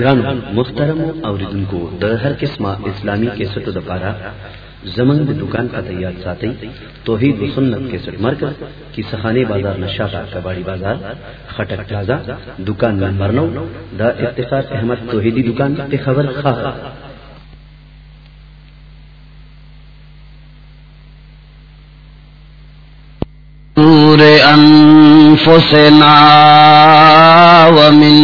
گران محترم اور ان کو ہر قسم اسلامی کے سٹ دپارا زمن میں دکان کا تیار ساتھی توحید و سنت کے سٹ مرکز کی سخانے بازار نشا کباڑی بازار خٹک پلازا، دکان نمبر نو دا اتفاق احمد توحیدی دکان پہ خبر خواہ أنفسنا ومن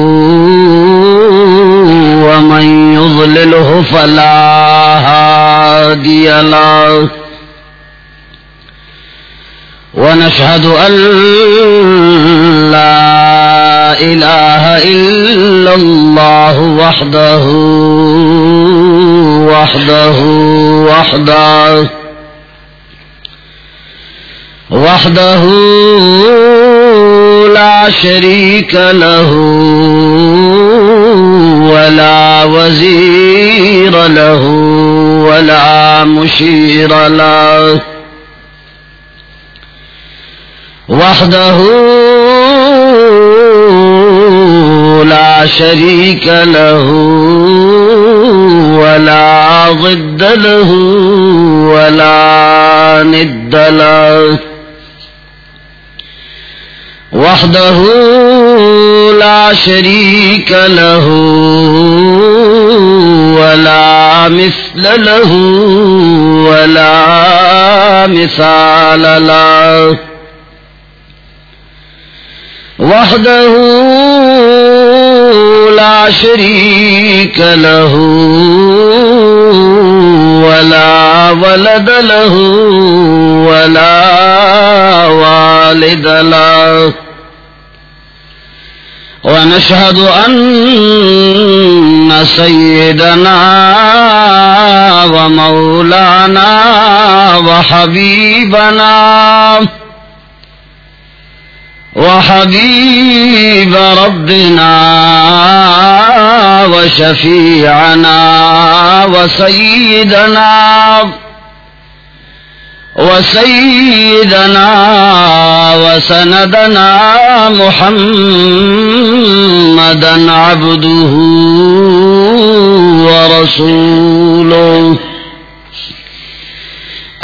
ومن يضلله فلا هادي له. ونشهد أن لا إله إلا الله وحده وحده وحده. وحده وحده لا شريك له ولا وزير له ولا مشير له. وحده لا شريك له ولا ضد له ولا ند له. وحده لا شريك له ولا مثل له ولا مثال له وحده لا شريك له ولا ولد له ولا والد له. ونشهد أن سيدنا ومولانا وحبيبنا وحبيبنا وحبيب ربنا وشفيعنا وسيدنا وسيدنا وسندنا محمدا عبده ورسوله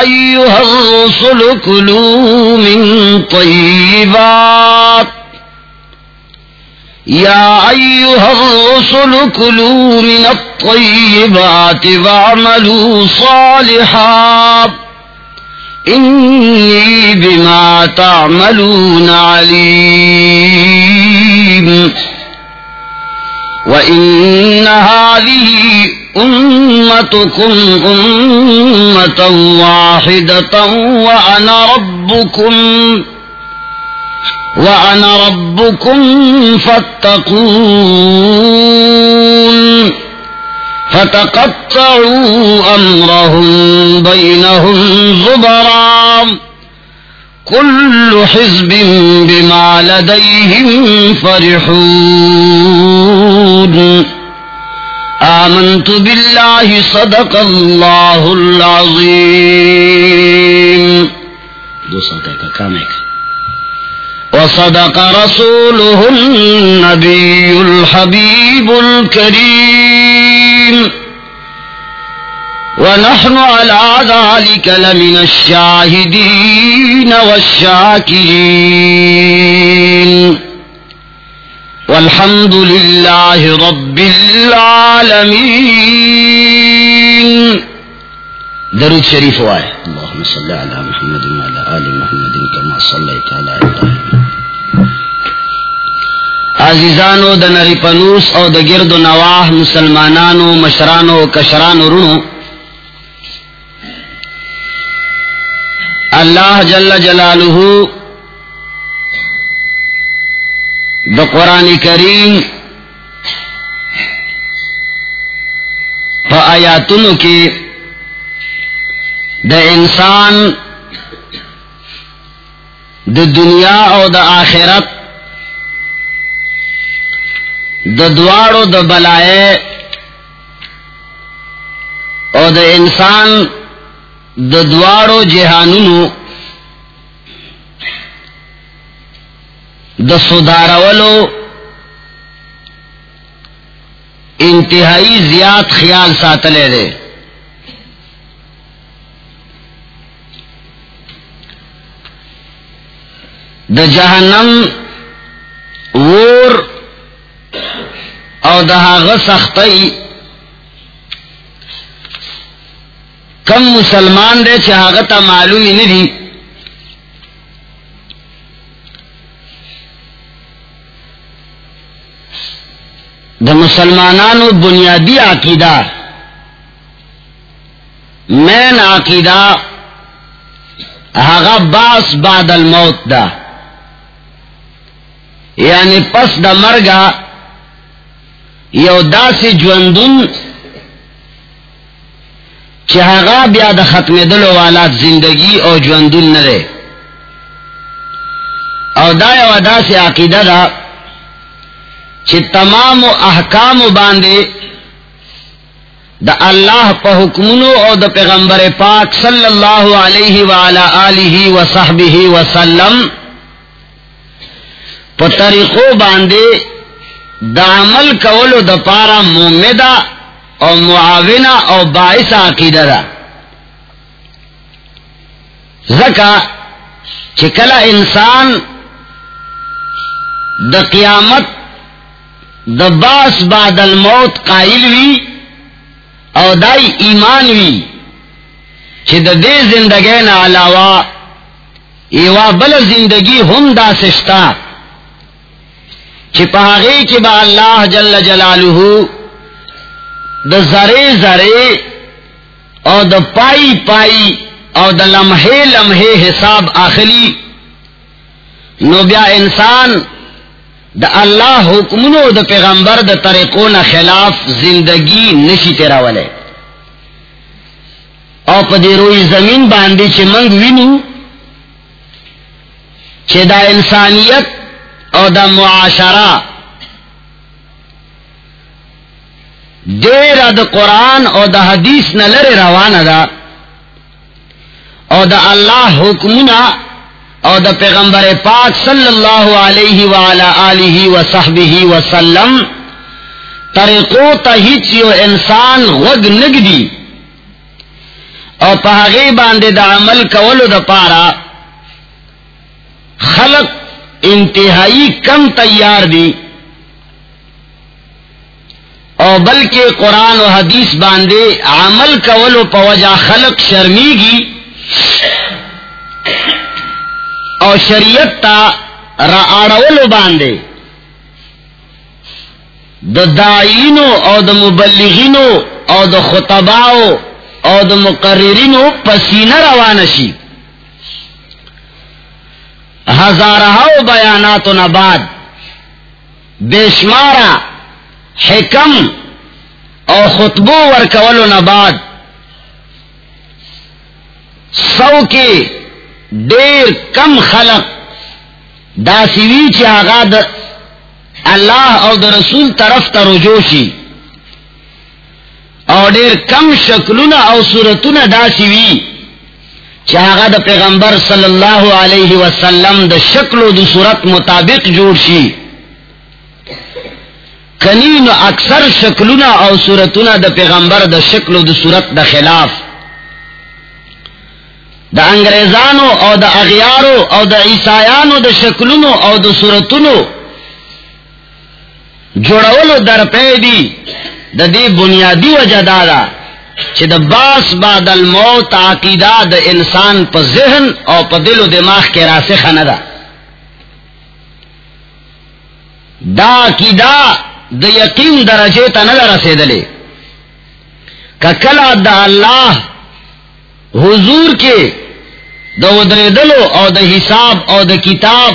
أيها الرسل كلوا من طيبات. يا أيها الرسل كلوا من الطيبات واعملوا صالحا. إني بما تعملون عليم. وإن هذه أمتكم أمة واحدة وأنا ربكم وأنا ربكم فاتقون فتقطعوا أمرهم بينهم زبرا كل حزب بما لديهم فرحون آمنت بالله صدق الله العظيم دوسرا کا کام ہے وصدق رسوله النبي الحبيب الكريم ونحن على ذلك لمن الشاهدين والشاكرين والحمد لله رب العالمين. درود شریف وائے اللہم صلی علی محمد وعلی آل محمد کما صلیت علی ابراہیم. عزیزانو د نری پنوس او د گرد و نواح مسلمانانو، مشرانو کشرانو رونو. اللہ جل جلالہ د قرآن کریم آیاتنو کی دا انسان دا دنیا او دا آخرت دا دوارو دا بلائے او دا انسان دا دوارو جہانونو دا سدارولو انتہائی زیاد خیال ساتلے دے۔ د جہنم وور او دہاغ سختی کم مسلمان دے چاہتا معلوم نہیں دا مسلمانانو بنیادی عقیدہ مین عقیدہ ہاغا باس بعد الموت دا یعنی پس دا مرگا یو دا سی جوندن چہاگا بیا دا ختم دلو والا زندگی او جوندن نرے او دا یو دا سی عقیدہ دا چی تمام احکام باندے دا اللہ پا حکمنو او دا پیغمبر پاک صلی اللہ علیہ وعلا آلہ وصحبہ وسلم پا طریقو باندے دا عمل کولو دا پارا مومدہ او معاونہ او باعث عقیدہ دا زکا چکلا انسان دا قیامت دا باس بعد الموت قائل وی او دائی ایمان وی چھ دا دے زندگی نا علاوہ ایوا بل زندگی ہم دا سشتا چھپاگے کی با اللہ جل جلالہ دا زرے زرے او دا پائی پائی او دا لمحے لمحے حساب آخری نو بیا انسان دا اللہ حکمنو دا پیغمبر دا طریقون خلاف زندگی نشی تیرا والے او پا دی روی زمین باندی چھ منگ وینو چھ دا انسانیت او دا معاشرہ دیر دا قرآن او دا حدیث نلر روان دا او دا اللہ حکمنا او دا پیغمبر پاک صلی اللہ علیہ وعلا آلہ وصحبہ وسلم طریقو تا ہیچیو انسان غگ نگدی او پاغی باندے دا عمل کولو دا پارا خلق انتہائی کم تیار دی او بلکہ قرآن و حدیث باندے عمل کولو پوجا خلق شرمیگی او شریعت تا را باندے۔ دا دائینو او دا مبلغینو او دا خطباؤ او دا مقررینو پسینہ روانشی ہزارہ بیانات و نباد بے شمارا حکم او خطبو ورکول و نباد سو کے دیر کم خلق. دا سیوی چی آغا دا اللہ او دا رسول طرف تا رجوشی او دیر کم شکلون او صورتون دا سیوی چاہا دا پیغمبر صلی اللہ علیہ وسلم دا شکل و دا صورت مطابق جوڑ شی. کنین اکثر شکلنا او صورتنا دا پیغمبر دا شکل و دا صورت دا خلاف. دا انگریزانو او دا اغیارو او دا عیسایانو دا شکلنو او دا صورتنو جوڑولو در پیدی دا دی بنیادی وجہ دادا چھ دا باس بعد الموت عقیدہ دا انسان پا ذہن او پا دل و دماغ کے راسخ ندا دا عقیدہ دا یقین درجے تا ندا رسیدلے کہ کلا دا اللہ حضور کے دا ادر دلو او دا حساب او دا کتاب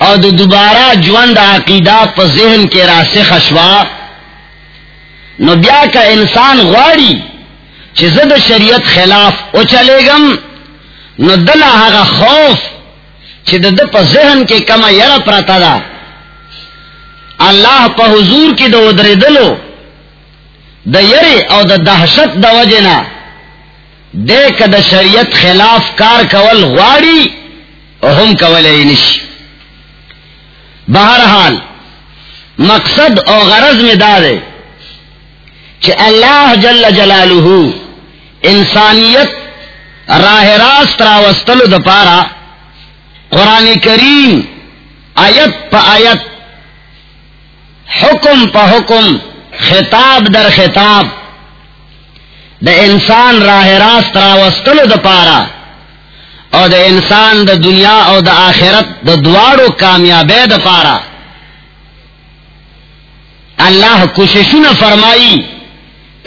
او دا دوبارہ جوان دا عقیدہ پا ذہن کے راسخ اشواق نو بیا کا انسان غواڑی چزد شریعت خلاف او چلے گم نو دلا خوف چد پا ذہن کے کما یار پرتا دا اللہ پا حضور کی دو در دلو دا یری او دا دہشت دا وجنا دیکھ دا شریعت خلاف کار کول غواڑی ہم کول نش بہرحال، مقصد اور غرض میں دارے کہ اللہ جل جلالہ انسانیت راہ راست راوستل دپارا قرآن کریم آیت پا آیت، حکم پا حکم، خطاب در خطاب دا انسان راہ راست راوستل دپارا اور دا انسان دا دنیا اور دا آخرت دا دوارو کامیاب دپارا اللہ کوششوں فرمائی،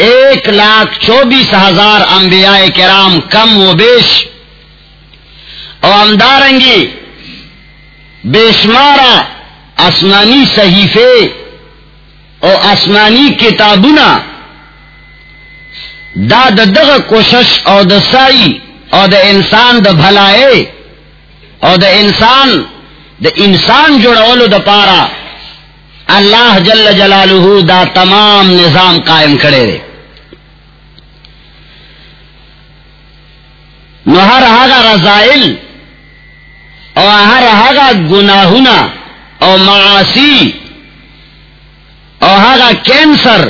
ایک لاکھ چوبیس ہزار انبیاء کرام کم و بیش اور امدارنگی بے شمارا آسمانی صحیفے اور آسمانی کتابنا دا دغ کوشش اور دسائی اور دا انسان د بھلائے اور دا انسان دا انسان جوڑولو دا پارا اللہ جل جلالہ دا تمام نظام قائم کرے نو ہر ہاگا رضائل اور ہر ہاگا گناہنا اور معاصی اور ہاگا کینسر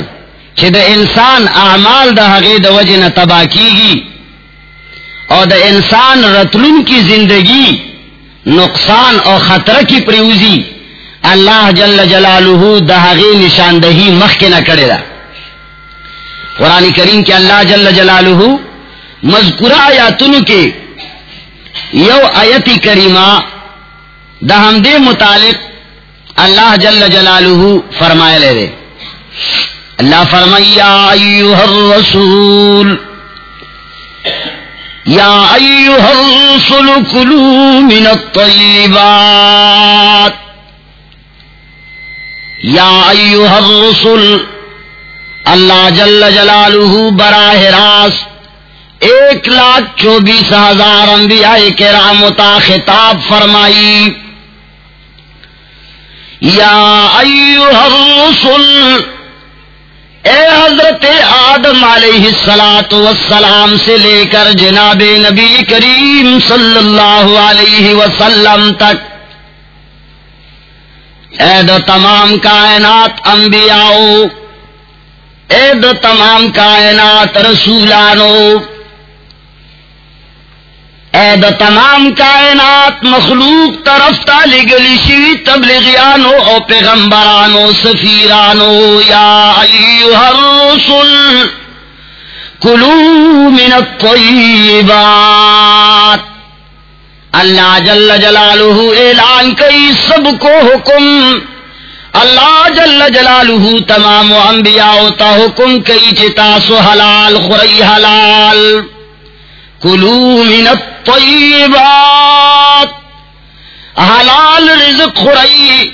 چھ دا انسان اعمال دا حقی دا وجہ نہ تباہ کی گی اور دا انسان رتلن کی زندگی نقصان اور خطرہ کی پریوزی اللہ جل جلالہ دا حقی نشاندہی مخ کے نہ کرے دا قرآن کریم کے اللہ جل جلالہ مذکورہ آیاتن کے یو آیتی کریمہ دا ہم دے متعلق اللہ جل جلالہ فرمائے لے رے اللہ فرمائی، یا ایوہ الرسول، یا ایوہ الرسول کلو من الطیبات، یا ایوہ الرسول، اللہ جل جلالہ براہ راست ایک لاکھ چوبیس ہزار انبیاء کرام تا خطاب فرمائی۔ یا ایوہ الرسل اے حضرت آدم علیہ السلام والسلام سے لے کر جناب نبی کریم صلی اللہ علیہ وسلم تک، اے دو تمام کائنات انبیاء، اے دو تمام کائنات رسولانو اے دا تمام کائنات مخلوق طرف تالی گلی شوی تبلیغیانو او پیغمبرانو، سفیرانو، یا ایوہ الرسل، کلو من الطیبات۔ اللہ جل جلالہ اعلان کئی سب کو حکم۔ اللہ جل جلالہ تمام انبیاء تا حکم کئی چتاسو حلال خری حلال۔ کلو من الطیبات حلال رزق خورئی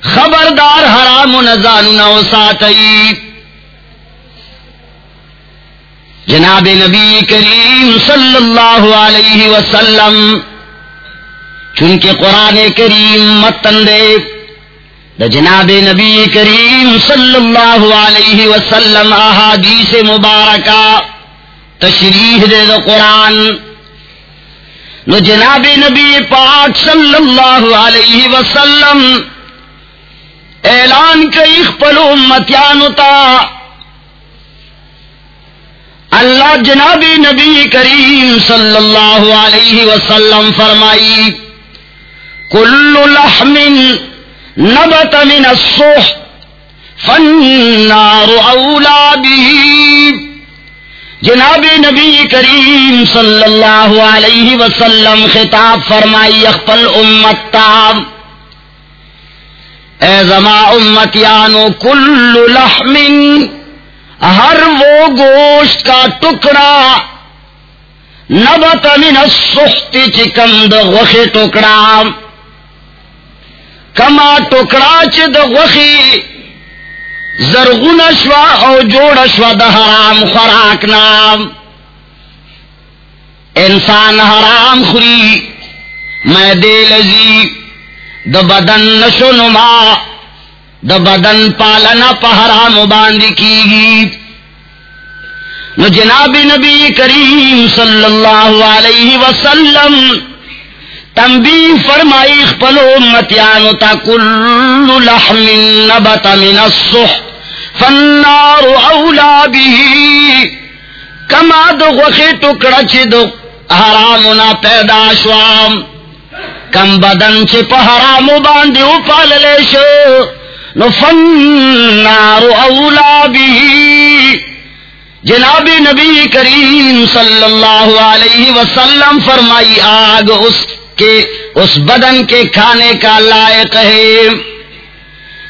خبردار حرام نزان نو ساتئی جناب نبی کریم صلی اللہ علیہ وسلم، چونکہ قرآن کریم متن دے، دا جناب نبی کریم صلی اللہ علیہ وسلم احادیث مبارکہ تشریح دے دا قرآن۔ نو جناب نبی پاک صلی اللہ علیہ وسلم اعلان کئی پلو متیانتا اللہ جنابی نبی کریم صلی اللہ علیہ وسلم فرمائی، کل لحم نبت من الصح، فالنار اولا بھی جناب نبی کریم صلی اللہ علیہ وسلم خطاب فرمائی اخپل امتام اے زما امتیانو کل لحم ہر وہ گوشت کا ٹکڑا، نبت من السخت چکم د غخی ٹکڑا۔ کما ٹکڑا چ د غخی زرغن شوا او جوڑ شوا د حرام خوراک نام. انسان حرام خوری، میں دے لذی، د بدن نشو نما، د بدن پالنا پہرام باندھ کی گی. نو جناب نبی کریم صلی اللہ علیہ وسلم تمبی فرمائی پلو متیانو تا کل لحم نبت من الصح فالنار اولا بھی کما دو غخی ٹکڑا چی دو حرامنا پیدا شوام کم بدن چی پا حرامو باندی اپال لیشو نو فالنار اولا بھی جناب نبی کریم صلی اللہ علیہ وسلم فرمائی، آگ اس کے، اس بدن کے کھانے کا لائق ہے۔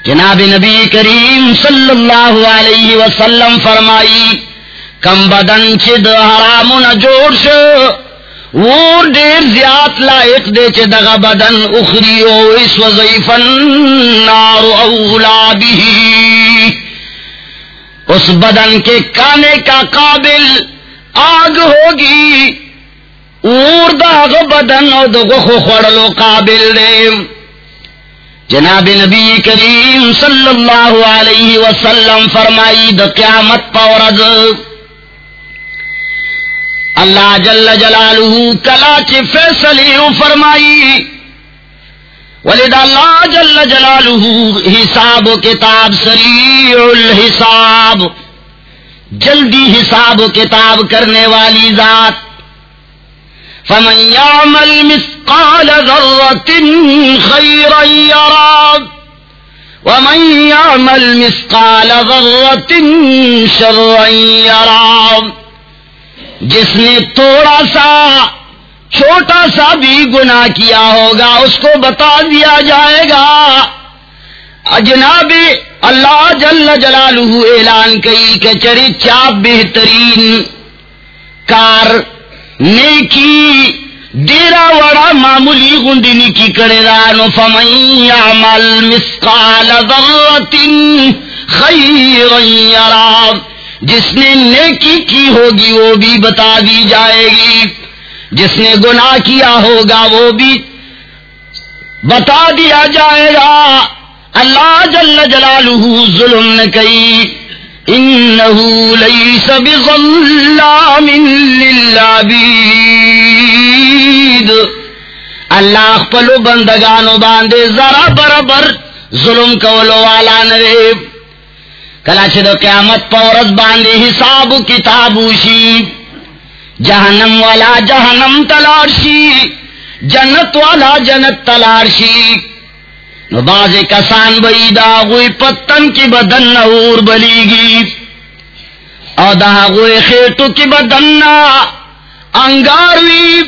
جناب نبی کریم صلی اللہ علیہ وسلم فرمائی، کم بدن چد حرام نہ جوڑ وہ دیر زیات لائق دے چ دغا بدن اخری او اس وظیفن نار اولا بھی اس بدن کے کانے کا قابل آگ ہوگی اور داغ بدن اور دغ خڑلو قابل دے۔ جناب نبی کریم صلی اللہ علیہ وسلم فرمائی، د قیامت پورد اللہ جل جلالہ کلا چ فیصلے فرمائی۔ ولد اللہ جل جلالہ حساب و کتاب سریع الحساب جلدی حساب و کتاب کرنے والی ذات۔ فمن يعمل مثقال ذرة خيرا يرى. ومن يعمل مثقال ذرة شرا يرى. جس نے تھوڑا سا، چھوٹا سا بھی گنا کیا ہوگا، اس کو بتا دیا جائے گا۔ جناب اللہ جل جلالہ اعلان کئی کہ چری چاپ بہترین کار، نیکی ڈیرا وڑا معمولی گنڈی کی کرے رانو فمن عمل مسقال ذرت خیر یرا۔ جس نے نیکی کی ہوگی وہ بھی بتا دی جائے گی۔ جس نے گناہ کیا ہوگا وہ بھی بتا دیا جائے گا۔ اللہ جل جلالہ ظلم نے کئی انہو لیس بظلام للعبید۔ اللہ پلو بندگانو باندے ذرا برابر ظلم کولو والا نوے کلا چھ دو قیامت پورز باندے حساب کتابوشی جہنم والا جہنم تلارشی جنت والا جنت تلارشی نو باز کسان بئی دا غوی پتن کی بدن نور بلی گی او دا غوی خیٹو کی بدن انگاروی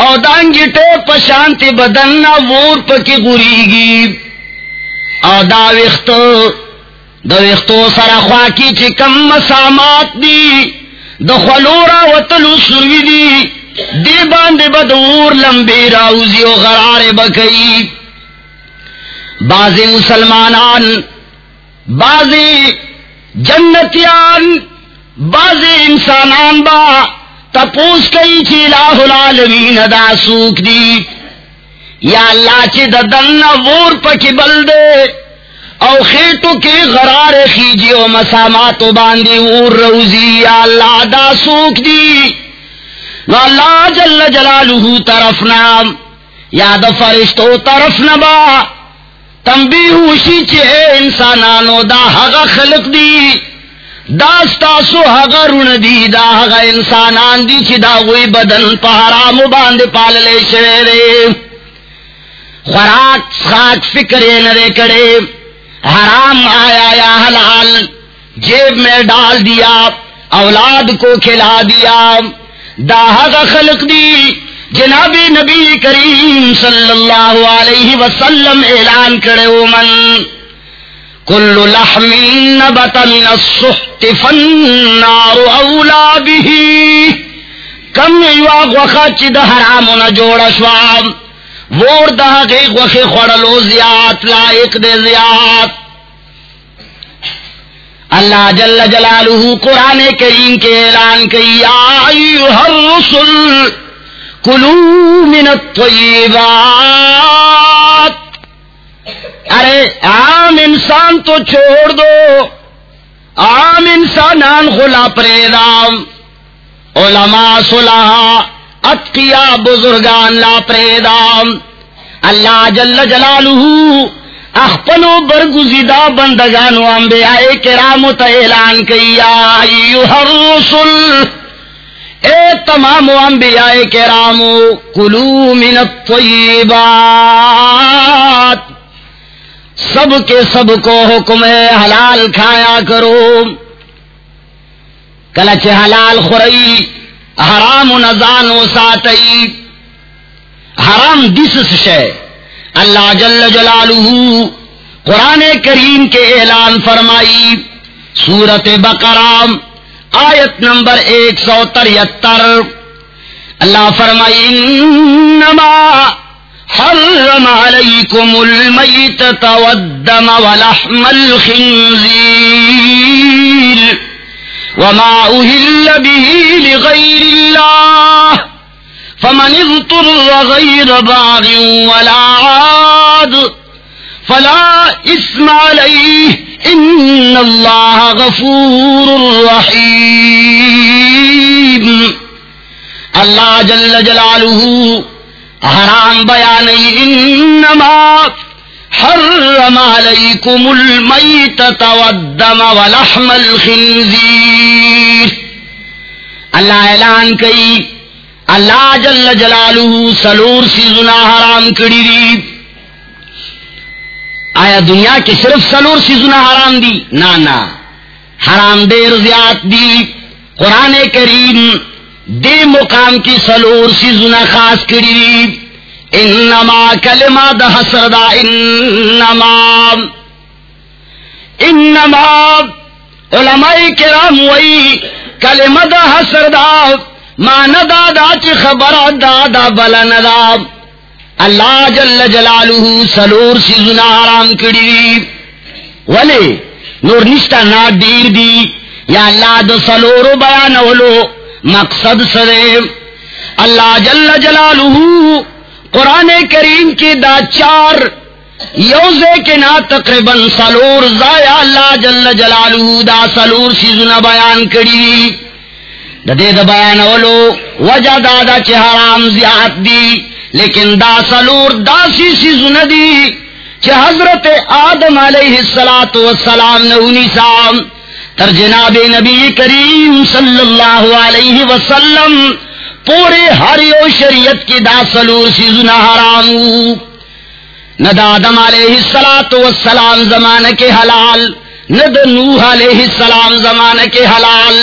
او دا انگیٹے پشانتی بدن وور پکی غری گی او دا ویختو دا ویختو سرخوا کی چی کم مسامات دی۔ دخلورا و تلو سروی دی۔ دی باندے بدور لمبی راوزی و غرار بکئی بازی مسلمانان بازی جنتیان بازی انسانان با تپوس کئی چی لاہ العالمین دا سوک دی۔ یا اللہ چی دا دن وور پکی بلدے او خیٹو کی غرار خیجی و مساماتو باندی اور روزی یا اللہ دا سوک دی۔ نو اللہ جل جلالہ طرف نام یاد فرشتو طرف نبا تمبی ہوشی چے انسانانو دا حغا خلق دی۔ داستا سو حغا رون دی، دا حغا انسانان دی چی دا غوی بدن پا حرام باندے پاللے شویرے خوراک خاک فکرے نرے کڑے، حرام آیا یا حلال، جیب میں ڈال دیا، اولاد کو کھلا دیا. داہ خلق دی، جناب نبی کریم صلی اللہ علیہ وسلم اعلان کرے من کل لحم نبت من السحت فالنار اولا به. کم یوا غخا چی دا حرام نہ جوڑا شواب وور دا غی غخی خوڑلو زیاد لائق دے زیاد اللہ جل جلالہ قرآن کریم کے اعلان کی ہر رسول کلو من الطیبات. ارے، عام انسان تو چھوڑ دو۔ عام انسانان خلا پریدام۔ علماء صلاح اتقیا بزرگان لا پریدام۔ اللہ جل جلالہ اخپلو برگزیدہ بندگانو انبیاء کرامو تا اعلان کیا ایوہ الرسل۔ اے تمام انبیاء کرامو، کلو من الطیبات۔ سب کے سب کو حکم حلال کھایا کرو۔ کلچ حلال خورئی، حرام نزانو ساتئی۔ حرام دس شے اللہ جل جلالہ قرآن کریم کے اعلان فرمائی۔ سورت بقرام آیت نمبر ایک سو تریہتر اللہ فرمائی، انما حرم علیکم المیتت والدم ولحم الخنزیر وما اہل به لغیر اللہ فمن اضطر غير باغ ولا عاد فلا اسم عليه ان الله غفور رحيم. اللہ جل جلالہ حرام بیان انما حرم علیکم المیتت والدم ولحم الخنزیر۔ اللہ اعلان کئی، اللہ جل جلالہ سلور سی زنا حرام کری دی۔ آیا دنیا کی صرف سلور سی زنا حرام دی؟ نانا حرام دیر زیاد دی۔ قرآن کریم دے مقام کی سلور سی زنا خاص کری. انما کلمہ دا حسر دا انما انما علماء کرام وئی کلمہ دا حسر دا مان دا چی خبر، دا دا بلن دا اللہ جل جلالہ سلور سی زنا حرام کری. ولی نور نشتا نا دیر دی، یا اللہ دا سلور بیان ولو مقصد سرے۔ اللہ جل جلالہ، قرآن کریم کی دا چار یوزے کے نا تقریباً سلور زایا اللہ جل جلالہ دا سلور سی زنا بیان کری۔ دے دا بیان اولو، وجہ دادا چھ حرام زیاد دی، لیکن دا سلور دا سی سی زندی چھ حضرت آدم علیہ السلام نونی سام تر جناب نبی کریم صلی اللہ علیہ وسلم پورے ہریو شریعت کی دا سلور سی زنا حرام ند علیہ السلام زمان کے حلال ند نوح علیہ السلام زمان کے حلال،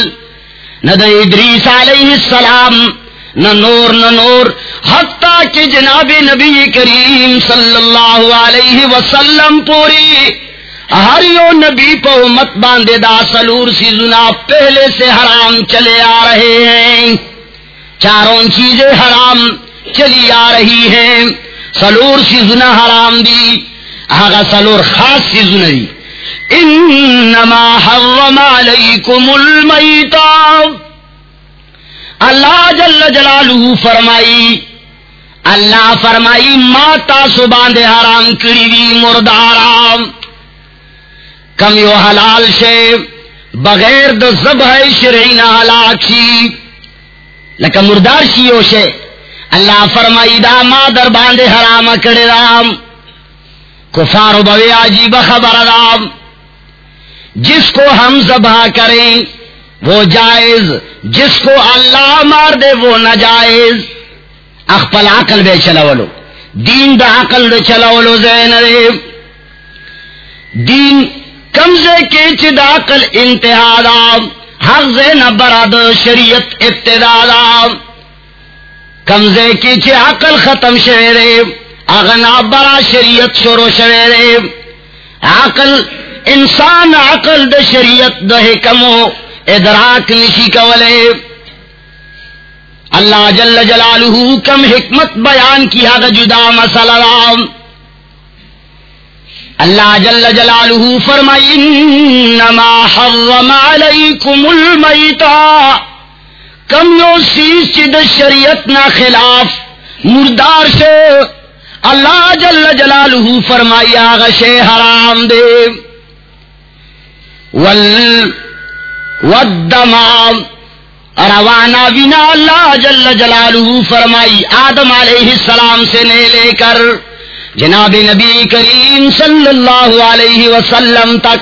نہ دا ادریس علیہ السلام، نہ نور نہ نور، حتیٰ کہ جناب نبی کریم صلی اللہ علیہ وسلم پوری ہر یو نبی پو مت باندھے دا سلور سی زنا پہلے سے حرام چلے آ رہے ہیں۔ چاروں چیزیں حرام چلی آ رہی ہیں۔ سلور سی زنا حرام دی آگا سلور خاص سی زنری انما حرم علیکم المیتا اللہ جل جلالہ فرمائی، اللہ فرمائی، ماتا سباندے حرام کری دی مردارام کم یو حلال شے، بغیر د زبہ شرعی نہ ہلاکی لکا مردار شیو شے، اللہ فرمائی دا ما در باندے حرام کڑے رام۔ کفارو بوی عجیب خبر رام۔ جس کو ہم ذبح کریں، وہ جائز۔ جس کو اللہ مار دے، وہ نجائز اخپل عقل بے چلولو۔ دین دا عقل دے چلولو زین دین کمزے کے چد عقل انتہا حق زین براد شریعت ابتدا کمزے کی چھ عقل ختم شویرے اغنا برا شریعت شروع شویرے عقل، انسان عقل د شریعت د حکمو، ادراک نشی کولے۔ اللہ جل جلالہ کم حکمت بیان کیا دا جدا مسئلہ رام اللہ جل جلالہ فرمائی، انما حرم علیکم المیتا کم یو سیز چی دا شریعت نا خلاف مردار سے اللہ جل جلالہ فرمائی، آغا شے حرام دے. ول ودمام روانا وینا اللہ جل جلالہ فرمائی، آدم علیہ السلام سے نے لے کر جناب نبی کریم صلی اللہ علیہ وسلم تک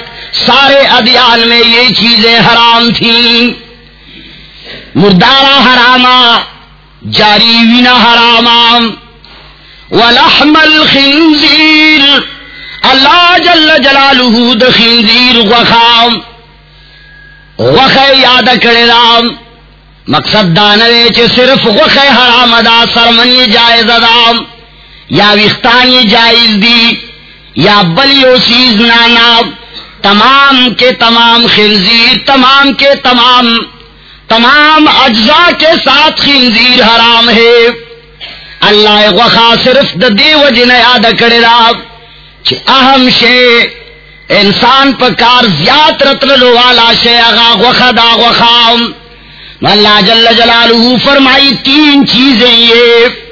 سارے ادیان میں یہ چیزیں حرام تھیں۔ مردارا حراما، جاری وینا حراما۔ ولحم الخنزیر اللہ جل جلالہ د خنزیر غخام یاد کرے رام، مقصد دانوے چ صرف غخ حرام ادا، سرمنی جائز ادام یا وختانی جائز دی، یا بلیو سیز نانا، تمام کے تمام خنزیر، تمام کے تمام تمام اجزاء کے ساتھ خنزیر حرام ہے۔ اللہ غخا صرف د دیو جن یاد کرے رام اہم شے، انسان پر کار زیاد رتل والا شے اغا غخا دا غخام اللہ جل جلالہ فرمائی تین چیزیں یہ۔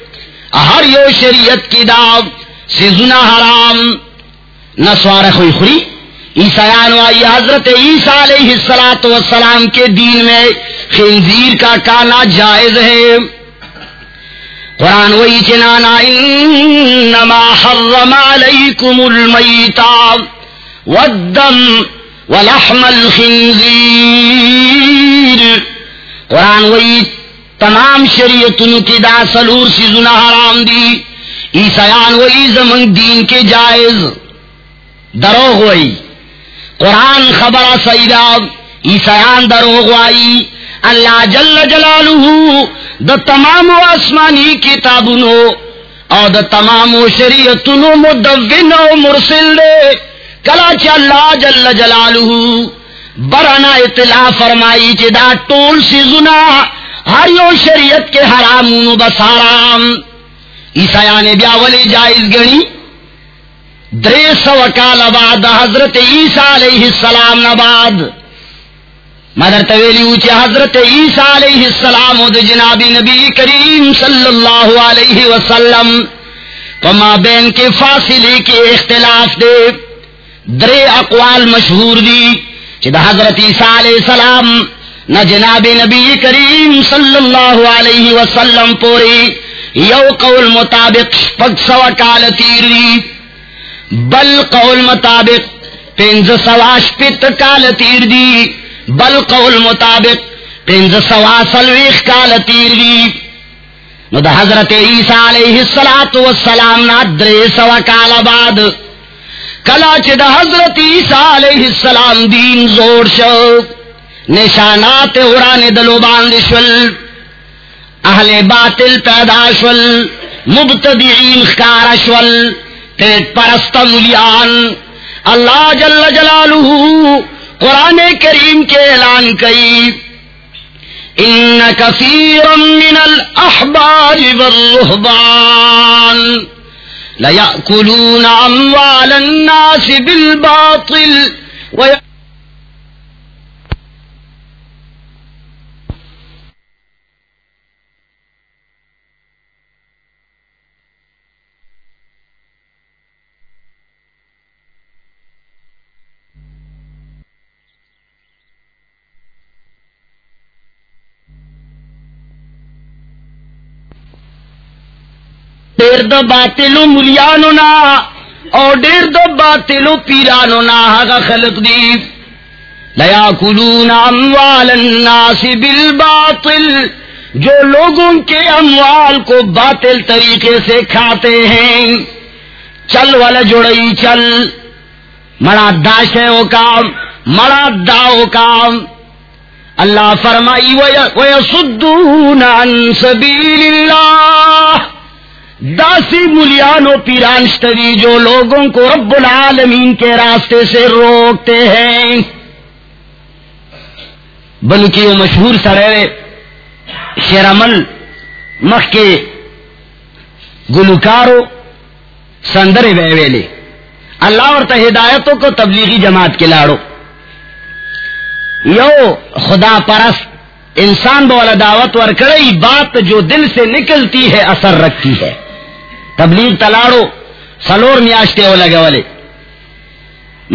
ہر یو شریعت کی داب سے زنا حرام نسوار خوئی خوری۔ عیسیان وائی حضرت عیسیٰ علیہ السلام والسلام کے دین میں خنزیر کا کانا جائز ہے۔ قرآن وہی چنانا انما حرم علیکم المیتا والدم ولحم الخنزیر۔ قرآن وہی تمام شریعتن کی دا سلور سیزنا حرام دی۔ عیسیان وہی زمن دین کے جائز۔ دروغ وئی قرآن خبر سیدہ عیسیان دروغ وائی اللہ جل جلالہ دا تمام و آسمانی کتابنو او دا تمام شریعتنو مدون او مرسل دے۔ کلا چا اللہ جل جلالہ برنا اطلاع فرمائی چی دا ٹول سی زنا ہر یو شریعت کے حرامون بسارام عیسیان بیا ولی جائز گنی۔ درے سو کال بعد حضرت عیسیٰ علیہ السلام نباد۔ مدر طویلی اوچے حضرت عیسیٰ علیہ السلام و جناب نبی کریم صلی اللہ علیہ وسلم۔ پما بین کے فاصلے کے اختلاف دے۔ درے اقوال مشہور دی۔ چد حضرت عیسیٰ علیہ السلام نہ جناب نبی کریم صلی اللہ علیہ وسلم پوری، یو قول مطابق پگ سو کال تیر بل قول مطابق پنز سواش پت کال تیر دی بل قول مطابق پنز سوا سلویخ کال تیر دی نو دا حضرت عیسیٰ علیہ السلام نا درے سوا کال بعد کلا دا حضرت عیسیٰ علیہ السلام دین زور شو۔ نشانات اڑانے دلو باندشول اہل باطل پیدا شول، مبتدعین خکارشول پیٹ پرست ملیان اللہ جل جلالہ قرآن کریم کے اعلان کئی۔ ان کثیر من الاحبار والرہبان۔ ليأكلون اموال الناس بالباطل وي... ډیر باطلو مليانو نا او ډیر د باطلو پیرانو نا هغه خلق دي لا یاکلون اموال الناس بالباطل، جو لوگوں کے اموال کو باطل طریقے سے کھاتے ہیں۔ چل والا جڑئی چل، مڑا داش ہے وہ کام مڑا دا وہ کام اللہ فرمائی وَيَصُدُّونَ عَن سَبِيلِ اللَّهِ۔ داسی ملیانو پیرانشتری جو لوگوں کو رب العالمین کے راستے سے روکتے ہیں۔ بلکہ وہ مشہور سڑے شیرمل مخ کے گلوکارو سندر وے ویلے اللہ اور ہدایتوں کو تبلیغی جماعت کے لاڑو یو خدا پرست انسان بولا دعوت ور کرئی بات جو دل سے نکلتی ہے، اثر رکھتی ہے۔ تبلیغ تلاڑو، سلور میاشتے ہو لگے والے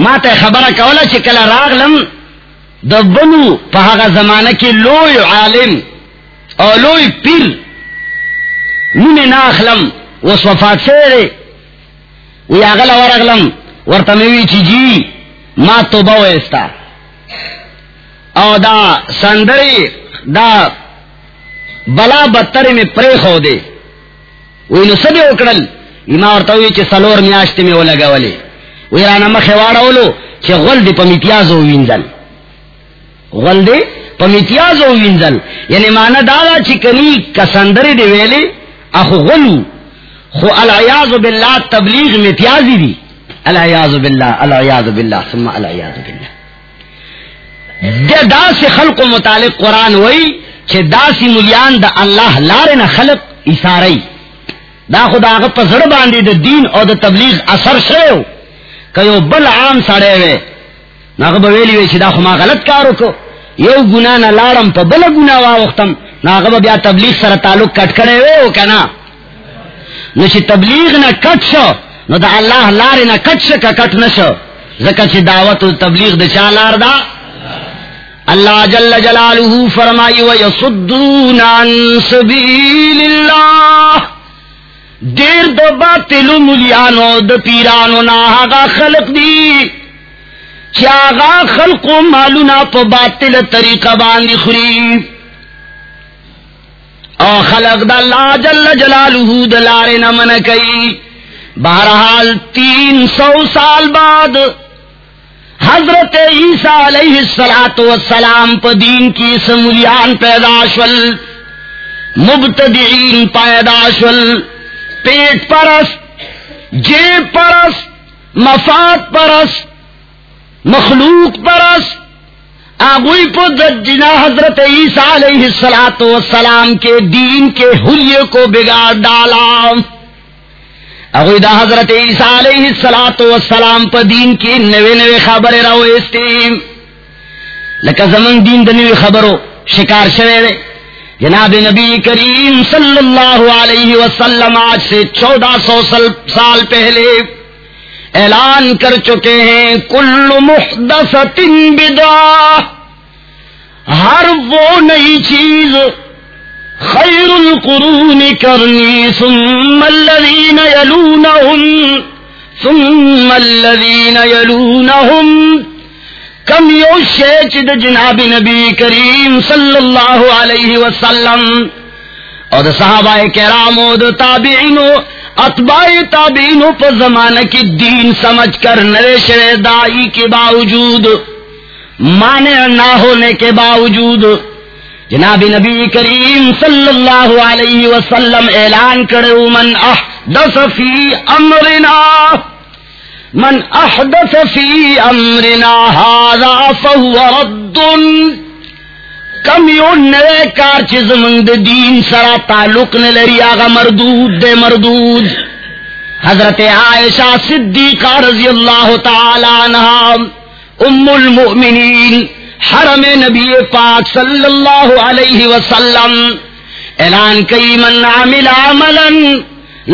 مات خبر کولا چکلا راگ لم دبنو پہاگا زمانہ کی لوئی عالم اور لوئی پیر نونے ناخلم اس وفات سے رے وی اغلا ورغلم ورتموی چی جی ما تو بو استا او دا سندری دا بلا بدتر میں پرے خو دے وی نو سبی اکڑل ایما ورتوی چی سلور میاشتی میں ولگا ولی وی رانا مخواڑا ولو چی غل دی پا میتیازو وینزل غل دی پا میتیازو وینزل یعنی مانا دادا چی کنی کسندری دی ویلی اخو غلو. خو العیاض باللہ تبلیغ میں پیازی دی. العیاض باللہ العیاض باللہ ثم العیاض باللہ دا, دا سے خلق و متعلق قرآن وئی چھے دا سی ملیان دا اللہ لارن خلق اساری دا خدا آغا پا زر باندی دا دین او دا تبلیغ اثر شئے ہو کئیو بل عام سڑے ہوئے ناغا بویلی وی چھے دا خما غلط کارو کو. یو گناہ نا لارم پا بل گناہ واوختم ناغا بیا تبلیغ سر تعلق کٹ کرے ہوئے ہو کنا. نو چې تبلیغ نه کټ شو، نو د الله لار نه کټ شو کا کټ نشو زکه چې دعوت او تبلیغ د چا لار دا؟ اللہ جل جلالہ فرمائی ویصدون عن سبیل اللہ دیر دو باطل ملیانو د پیرانو، نا آغا خلق دی. کیا آغا خلق مالونا پا باطل طریقہ باندی خریب او خلق دا اللہ جل جلالہ دلارے نمن کئی. بہرحال تین سو سال بعد حضرت عیسیٰ علیہ السلام والسلام پا دین کی سمولیان پیداشول مبتدعین پیداشول پیٹ پرست، جیب پرست، مفاد پرست، مخلوق پرست۔ آگوئی پو حضرت عیسیٰ علیہ السلام والسلام کے دین کے حلیے کو بگاڑ ڈالا۔ اگوئی دا حضرت عیسیٰ علیہ السلام والسلام پا دین کی نوے نوے خبر رو استیم لکا زمن دین دنوی خبرو شکار شوے دے جناب نبی کریم صلی اللہ علیہ وسلم آج سے چودہ سو سال پہلے اعلان کر چکے ہیں، کل محدثت بدا ہر وہ نئی چیز خیر القرون کرنی، ثم الذین یلونہم، ثم الذین یلونہم۔ کم یو شیچ دا جناب نبی کریم صلی اللہ علیہ وسلم اور دا صحابہ کرامو دا تابعینو اتباع تابعینو پر زمانہ کی دین سمجھ کر نرے شرے دائی کے باوجود مانے نہ ہونے کے باوجود جناب نبی کریم صلی اللہ علیہ وسلم اعلان کرے من احدث فی امرنا من احدث فی امرنا هذا فهو رد. کم یو نئے کار چیز منگ دین سرا تعلق نے لری آگا مردود دے مردود. حضرت عائشہ صدیقہ رضی اللہ تعالی عنہ ام المؤمنین حرم نبی پاک صلی اللہ علیہ وسلم اعلان کئی من عمل عملا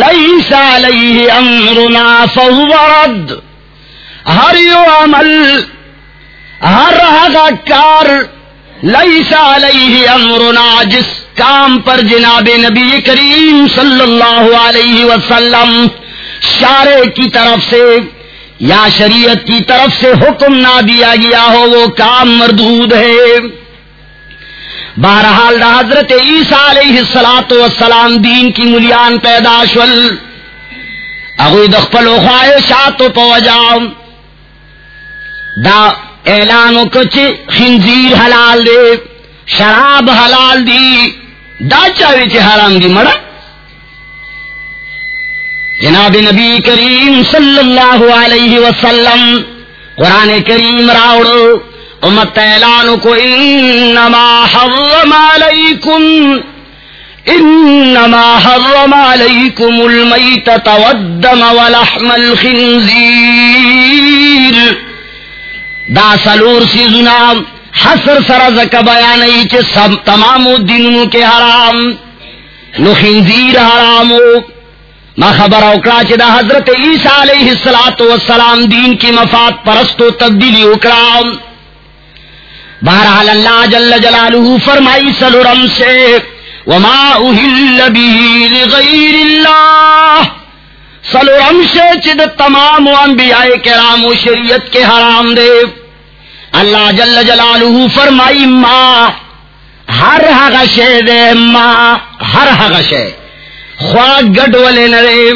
لیس علیہ امرنا فهو رد ہر یو عمل، ہر ہگا کار لیس علیہ امرنا جس کام پر جناب نبی کریم صلی اللہ علیہ وسلم شارے کی طرف سے یا شریعت کی طرف سے حکم نہ دیا گیا ہو، وہ کام مردود ہے۔ بہرحال حضرت عیسیٰ علیہ السلاط وسلام دین کی ملیان پیداشول اگوی دخپل و خواہشات و پوجام دا اعلانو کچھ خنزیر حلال دے، شراب حلال دی، دا چاوی چھ حرام دی مڑا۔ جناب نبی کریم صلی اللہ علیہ وسلم قرآن کریم راوڑو۔ امت اعلان کو انما حرم علیکم انما حرم علیکم المیتت والدم ولحم الخنزیر دا سلور سی سیزنا حسر سرزک بیانی چھ سب تمام دنوں کے حرام. نو خنزیر حرامو. ما خبر اوکڑا چی دا حضرت عیسیٰ علیہ السلام دین کی مفاد پرستو تبدیلی اکڑا بہرحال اللہ جل جلالہ فرمائی سلورم سے، وما اہل بھی لغیر اللہ۔ سلورم سے چد تمام انبیاء کرام و شریعت کے حرام دے۔ اللہ جل جلالہ فرمائی ما، ہر حق شے دے ما، ہر حق شے خواہ گڈ والے نرے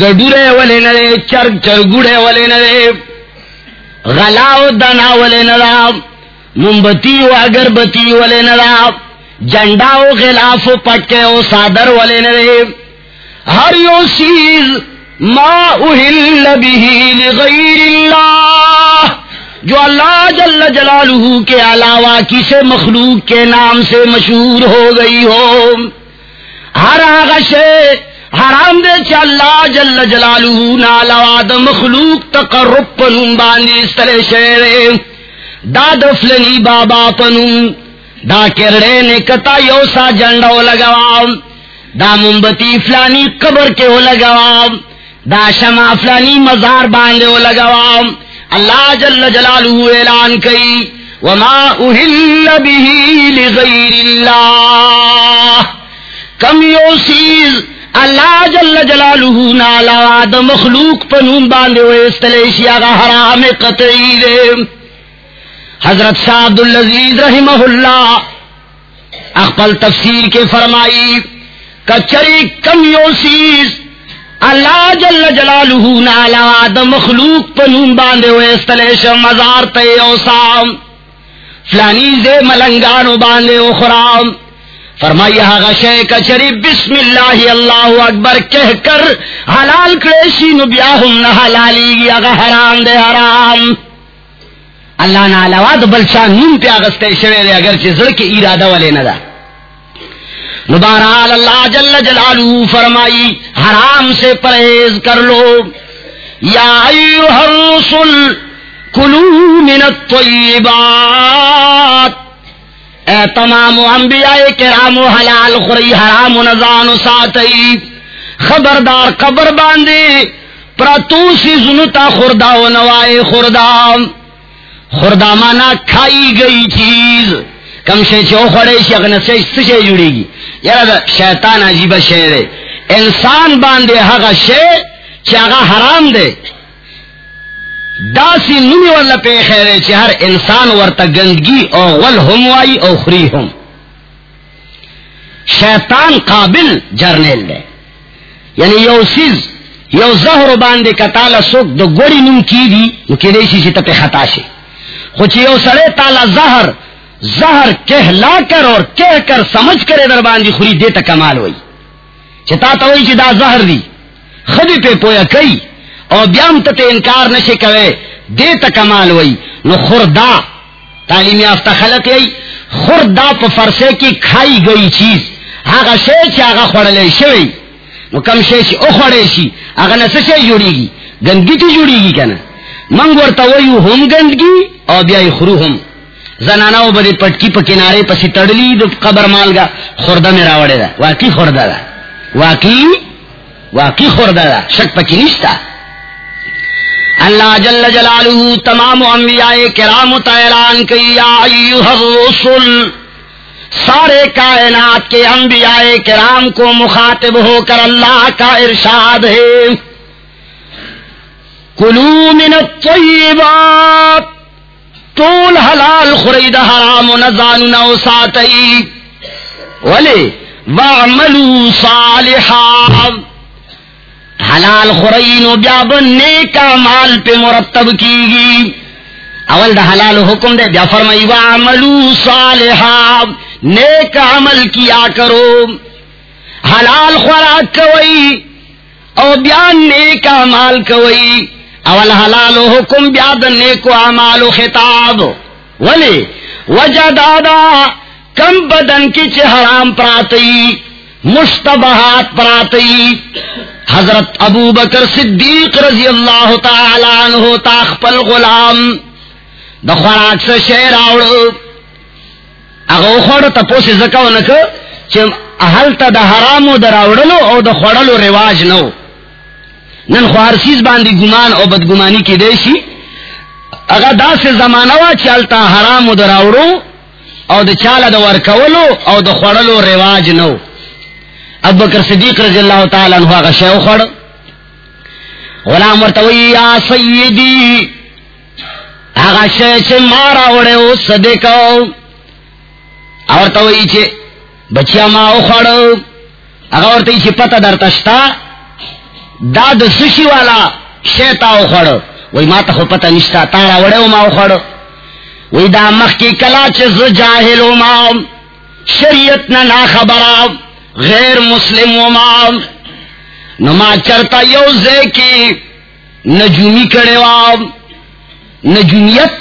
گڈورے والے نرے چرگ چرگوڑے والے نرے غلاو دنا والے نرام نرا مومبتی و اگربتی والے نرا جنڈا و خلاف پٹکے و سادر والے نرے ہر یو چیز ما اہل بھی لغیر اللہ، جو اللہ جل جلالہ کے علاوہ کسی مخلوق کے نام سے مشہور ہو گئی ہو۔ ہر آغش حرام دے چ اللہ جل جلالہ نالواد مخلوق تقرب پنم باندی استلے شیرے دا دفلنی بابا پنم دا کرڑے نے کتا یوسا جنڈو لگوام دا مومبتی فلانی قبر کے ہو لگوام دا شما فلانی مزار باندے ہو لگوام اللہ جل جلالہ اعلان کئی، وما اہل به لغیر اللہ۔ کم یو سیز، اللہ جل جلالہ نالا، دا مخلوق پنون باندے ہوئے استلیشی آگا حرام قطعی دے۔ حضرت شاہ عبدالعزیز رحمہ اللہ اقبل تفسیر کے فرمائی، کچری کم سیز، اللہ جل جلالہ نالا دا مخلوق پنون باندے ہوئے استلیش مزار تے اوسام، فلانی زے ملنگانو باندے اخرام فرمائی آغا شے کچری، بسم اللہ اللہ اکبر، کہہ کر حلال کریشی نبیاہم نہ حلالی گی آغا حرام دے حرام۔ اللہ نہ علاوہ بلچا نون پہ آغستے شوے دے، اگر چی زڑ کے ارادہ والے نہ دا. مبارال اللہ جل جلالہ فرمائی، حرام سے پرہیز کر لو۔ یا ایوہ الرسل، کلو من الطیبات۔ اے تمام انبیاء کرام و حلال خری حرام و نزان و ساتی خبردار قبر باندے، پرتوسی زنتا خوردا و نوائے خوردا خوردا مانا کھائی گئی چیز. کم شے چو خورے شی اگن سے سشے جڑے گی. یار شیطان عجیب شیر ہے انسان باندے حق شے چاگا حرام دے. داسی نمی والا پہ خیرے چی ہر انسان ورتا گندگی او غل ہم وائی او خری ہم. شیطان قابل جرنیل دے. یعنی یو سیز، یو زہر باندے کتالا سوک دو گوڑی نم کی دی، نو کی دیشی سی تپے خطا شے. خوچ یو سڑے تالا زہر زہر کہلا کر اور کہہ کر سمجھ کرے در باندی جی خوری دیتا کمال ہوئی۔ چتا تا ہوئی چی دا زہر دی۔ خدی پہ پویا کئی اور بیام تے انکار نشے کرے دے تا کمال وئی نو خوردا تعلیم یافتہ خلق یئی خوردا پا فرسے کی کھائی گئی چیز۔ آگا شے چی آگا خوڑلے شوئی۔ نو کم شے چی اخوڑے شی آگا نسا شے جوڑی گی۔ گندگی تی جوڑی گی کنا۔ منگ ورطا ویو ہم گندگی اور بیائی خرو ہم. زناناو بڑے پٹکی پا کنارے پسی تڑلی دو قبر مالگا. خوردا میرا وڑے دا. واقعی خوردا دا. واقعی واقعی خوردا دا. شک پکی نشتا. اللہ جل جلالہ تمام انبیاء کرام تعلان کی یا ایوہ الرسل، سارے کائنات کے انبیاء کرام کو مخاطب ہو کر اللہ کا ارشاد ہے. کلو من الطیبات طول حلال خرید حرام و نزان نو ساتئی. ولی وعملو صالحا. حلال خرین و بیابن نیکا مال پہ مرتب کی گی اول دا حلال حکم دے، بیا فرمائی وعملو صالحا. نیک عمل کیا کرو. حلال خوراک کوئی او بیان نیک عمال کوئی. اول حلال حکم بیاد نیک عمال و خطاب. ولی وجہ دادا کم بدن کی چھ حرام پراتی، مشتبہات پراتی. حضرت ابو بکر صدیق رضی اللہ تعالی عنہ تاخپل غلام، دا خوراک سے شیر آوڑو اگو خوڑ تپو سے زکاو نکو چھ احل تا دا حرامو دا راوڑلو او دا خوڑلو رواج نو. نن خوار سیز باندی گمان او بدگمانی کی دیشی اگا دا سے زمانہ وا چلتا حرامو دا راوڑو او دا چالا دا ورکولو او دا خوڑلو رواج نو ابو بکر صدیق رضی اللہ تعالی عنہ اگا شیو خوڑ غلام ورطوئی یا سیدی اگا شیو چھ مارا وڑے او صدقو اور تو چھ بچیا ما اخڑو اگر تی چھ پتہ در تشتا داد سشی والا شیطا اخڑو وی ما تا خو پتہ نشتا تارا وڑے ما اخڑو وی دا مخ کی کلا چھ ز جاہلو ما شریعت نا نا خبرا غیر مسلم و ما نما چرتا یو زے کی نجومی کرے وام نجومیت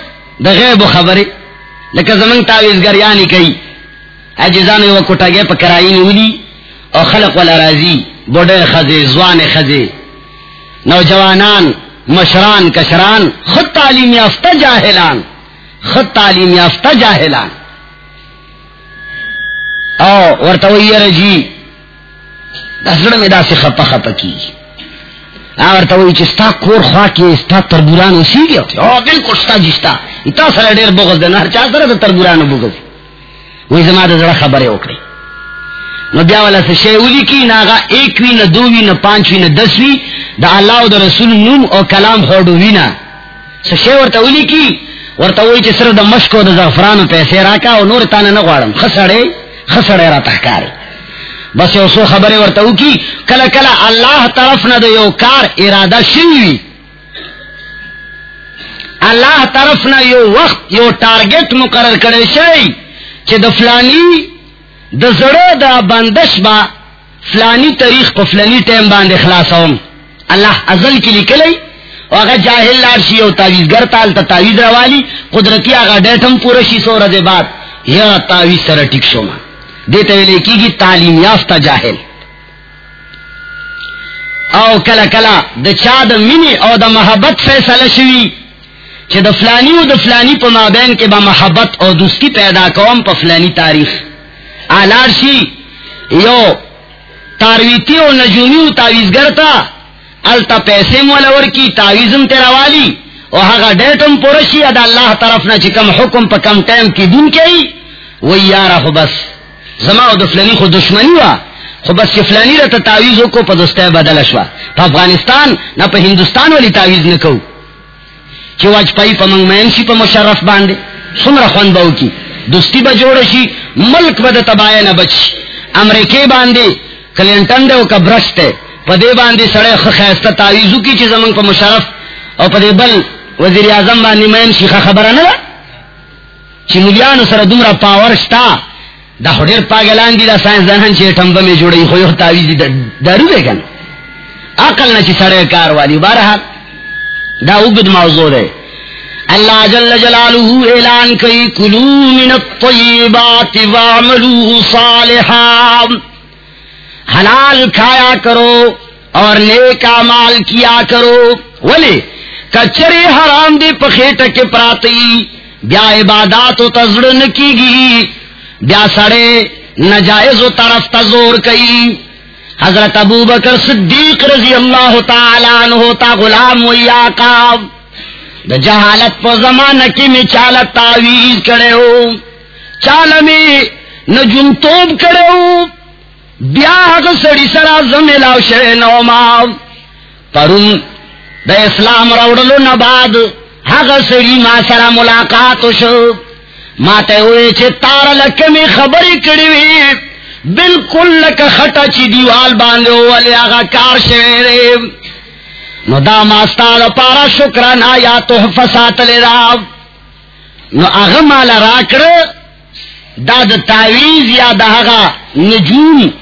دا غیب خبری لکہ زمان تاویز گریانی کئی اجزان و کٹا گئے پا کرائی نولی او خلق والا رازی بڑے خزے زوان خزے نوجوانان، مشران، کشران، خود تعلیم یافتہ جاہلان، خود تعلیم یافتہ جاہلان۔ او ورتوئی رجی دسڑ میں دا سے خپا خپا کی ورتوئی چستا کور خواہ کی استا تربوران اسی گیا او بالکل ستا جی، جستا اتا سر دیر بغض دینا ہر چاہ سر تربوران بغض وہی زما زڑا خبر اکڑی نو بیا والا سے شے اولی کی ناغا ایک وی نہ دو وی نہ پانچ وی نہ دس وی دا اللہ دا رسول نوم او کلام خوڑو وی نا سے شے ورتا اولی کی ورتا اولی چی سر دا مشکو دا زغفرانو پیسے راکا او نور تانا نگوارم خسڑے خسڑے را تحکار بس یو سو خبر ورتا او کی کلا کلا اللہ طرف نہ دا یو کار ارادہ شوی اللہ طرف نہ یو وقت یو ٹارگٹ مقرر کرے شئی چې د فلانی د زړه د بندش با فلانی تاریخ په فلانی ٹیم ټیم باندې خلاصوم. الله ازل کې لیکلی، او هغه جاهل لار شي او تعویذګر تال ته تعویذ راوالی قدرتی هغه ډیټم پوره شي سو ورځې بعد. یا تاویز تعویذ سره ټیک شوما دته ویلې کیږي تعلیم یافته جاهل. او کلا کلا د چا د مینی او د محبت فیصله شوی چې د فلانی او د فلانی په مابین کې به محبت او دوستی پیدا کوم په فلانی تاریخ. آلار یو تارویتی او نجومی او تعویزگر تا التا پیسے مولور کی تعویزم تیرا والی او هغه ډیټم پورشي ادا الله طرف نه چې کم حکم په کم ټیم کې دین کوي و یاره خو بس. زما او د فلانی خو دشمنی وا خو بس چې فلانی را ته کو په دوسته بدل شوا په افغانستان نه، په هندستان ولی تعویز نه کو چې واج پای په منګ مین شي، په مشرف باندې. څومره خوان باو کی دوستی به ملک به د تباہ نه بچ۔ امریکای باندې کلینټن دے او کبرشته په دې باندې سړی خو خاسته تعویذو کی چې زمنګ په مشرف۔ او په دې بل وزیر اعظم باندې مین شيخه خبره نه چې مليانو سره دومره پاور شتا۔ دا هډیر پاگلان دي دا ساينس دانان چې ټمبه می جوړي خو یو تعویذ دي درو دی کنه عقل نه چې سړی کار والی بهرحال دا وګد موضوع ده اللہ جل جلالہ اعلان کئی کلو من الطیبات وعملو صالحا۔ حلال کھایا کرو اور نیک مال کیا کرو۔ ولی، کچرے حرام دے پخیٹ کے پراتی، بیا عبادات و تزڑن کی گی بیا سڑے نجائز و طرف تزور کئی۔ حضرت ابو بکر صدیق رضی اللہ تعالی عنہ تا غلام و یاقاب دا جہالت پو زمانہ کی میں چالت تعویز کرے ہو چال میں نجم توب کرو بیا حق سڑی سرا زمیلاو شوی نوما پرون دا اسلام روڑلو نباد حق سڑی ما سرا ملاقات شو ما تے ہوئے چھے تارا لکمی خبری کڑیوی بالکل لکا خطا چی دیوال باندے ہو ولی آغا کار شوی رے نو دا ماستا دا پارا شکرانا یا تحفظات لی راب نو آغا مالا راکر دا دا تاویز یا دا آغا نجوم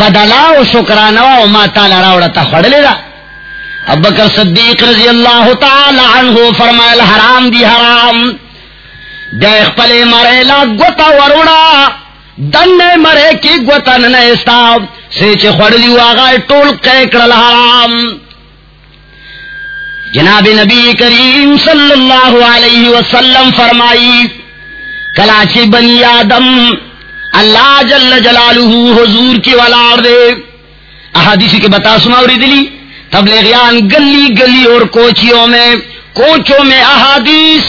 بدلا و شکرانا و ما تالا راوڑا تا خڑلی دا اب بکر صدیق رضی اللہ تعالی عنہ فرمائل، حرام دی حرام. دیکھ پلے مرے لا گوتا وروڑا. دن مرے کی گوتا ننستا سیچ خڑلی واغا ٹول کیکڑل حرام. جناب نبی کریم صلی اللہ علیہ وسلم فرمائی کلاچی بنی آدم، اللہ جل جلالہ حضور کی ولار دے احادیث کے بتا سناوری دلی تبلیغیان گلی گلی اور کوچیوں میں، کوچوں میں احادیث۔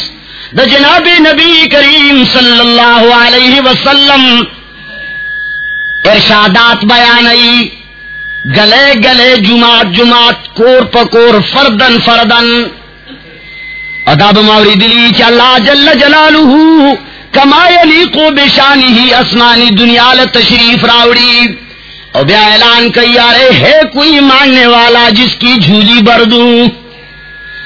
دا جناب نبی کریم صلی اللہ علیہ وسلم، ارشادات بیانئی گلے گلے جماعت جماعت، کور پکور فردن فردن۔ اداب ماوری دلی چ اللہ جل جلالہ کما یلیقو بشانی ہی اسمانی دنیا تشریف راوڑی۔ اور بیا اعلان کئی آرے ہے کوئی ماننے والا جس کی جھولی بردو۔